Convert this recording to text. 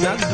Nana